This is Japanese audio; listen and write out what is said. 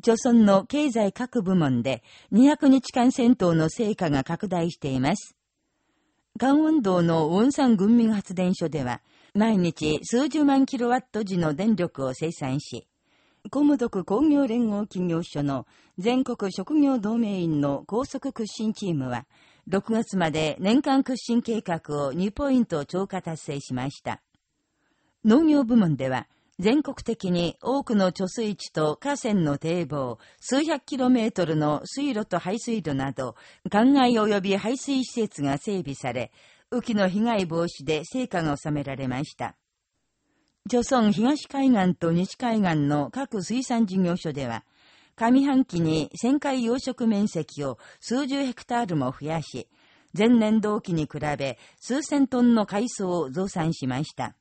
朝村の経済各部門で200日間戦闘の成果が拡大しています。関温道のウォンサン軍民発電所では、毎日数十万キロワット時の電力を生産し、コムドク工業連合企業所の全国職業同盟員の高速屈伸チームは、6月まで年間屈伸計画を2ポイント超過達成しました。農業部門では、全国的に多くの貯水池と河川の堤防、数百キロメートルの水路と排水路など、灌漑及び排水施設が整備され、雨季の被害防止で成果が収められました。朝村東海岸と西海岸の各水産事業所では、上半期に旋回養殖面積を数十ヘクタールも増やし、前年同期に比べ数千トンの海藻を増産しました。